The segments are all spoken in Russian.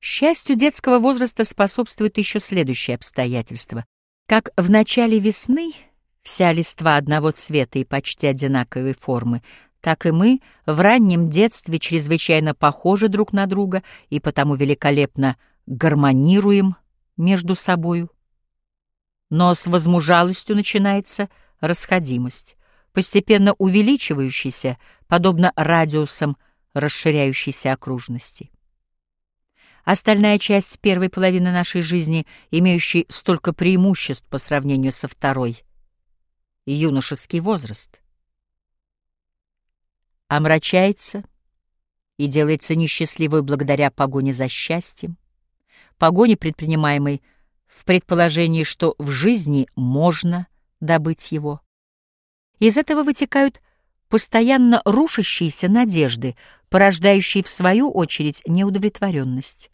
Счастью детского возраста способствует еще следующее обстоятельство. Как в начале весны вся листва одного цвета и почти одинаковой формы, так и мы в раннем детстве чрезвычайно похожи друг на друга и потому великолепно гармонируем между собою. Но с возмужалостью начинается расходимость, постепенно увеличивающаяся, подобно радиусам расширяющейся окружности. Остальная часть первой половины нашей жизни, имеющей столько преимуществ по сравнению со второй, юношеский возраст, омрачается и делается несчастливой благодаря погоне за счастьем, погоне, предпринимаемой в предположении, что в жизни можно добыть его. Из этого вытекают постоянно рушащиеся надежды, порождающие в свою очередь неудовлетворенность.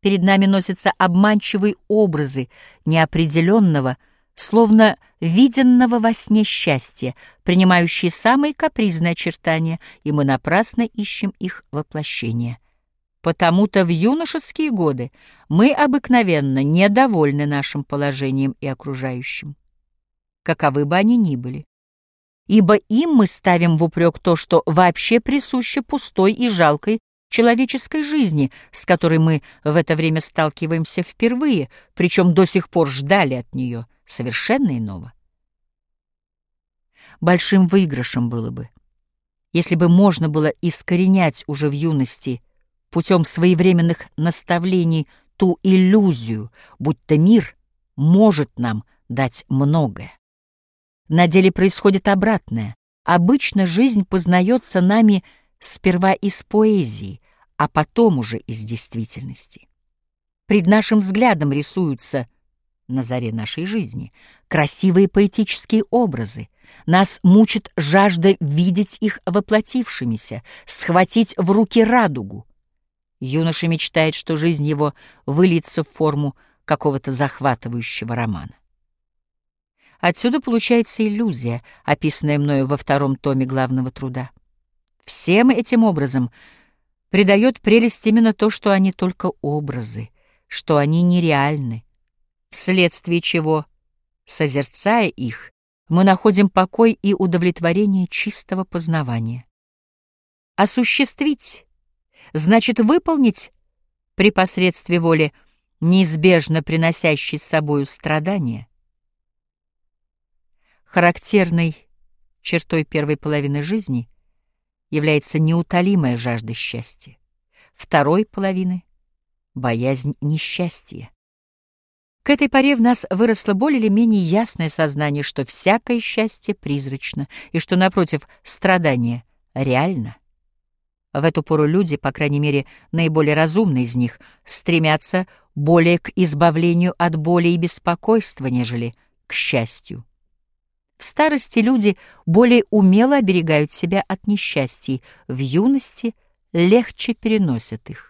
Перед нами носятся обманчивые образы неопределенного, словно виденного во сне счастья, принимающие самые капризные очертания, и мы напрасно ищем их воплощение. Потому-то в юношеские годы мы обыкновенно недовольны нашим положением и окружающим, каковы бы они ни были. Ибо им мы ставим в упрек то, что вообще присуще пустой и жалкой человеческой жизни, с которой мы в это время сталкиваемся впервые, причем до сих пор ждали от нее совершенно иного. Большим выигрышем было бы, если бы можно было искоренять уже в юности путем своевременных наставлений ту иллюзию, будто мир может нам дать многое. На деле происходит обратное. Обычно жизнь познается нами сперва из поэзии, а потом уже из действительности. Пред нашим взглядом рисуются на заре нашей жизни красивые поэтические образы. Нас мучит жажда видеть их воплотившимися, схватить в руки радугу. Юноша мечтает, что жизнь его выльется в форму какого-то захватывающего романа. Отсюда получается иллюзия, описанная мною во втором томе главного труда. Всем этим образом придает прелесть именно то, что они только образы, что они нереальны, вследствие чего, созерцая их, мы находим покой и удовлетворение чистого познавания. Осуществить значит выполнить при посредстве воли, неизбежно приносящей с собою страдания. Характерной чертой первой половины жизни является неутолимая жажда счастья, второй половины — боязнь несчастья. К этой поре в нас выросло более или менее ясное сознание, что всякое счастье призрачно, и что, напротив, страдание реально. В эту пору люди, по крайней мере, наиболее разумные из них, стремятся более к избавлению от боли и беспокойства, нежели к счастью. В старости люди более умело оберегают себя от несчастий, в юности легче переносят их.